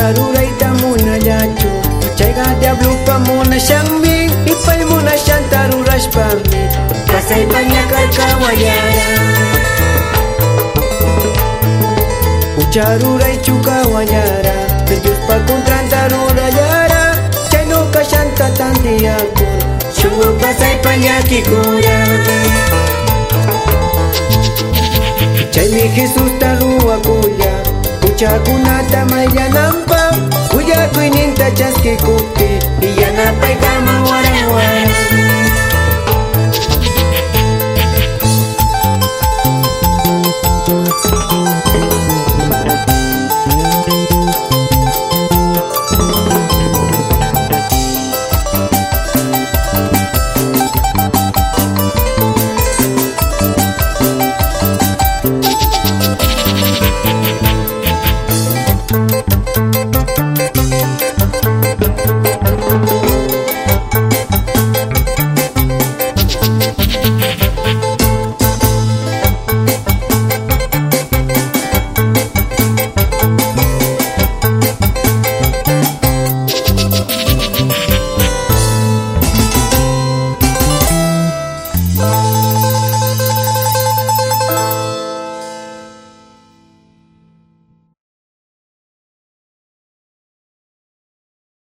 darura itamuna yacho. Chayga diablo pamuna shammi ipaymuna shantarurashpami kasay pañakarkawayara ucharuray chukawayara tiyuspa kuntantarurayara chaynuka shantatantiyakun shuman pasay pañakikura chaymi jesús taruwakulla kuchakunata mayllanam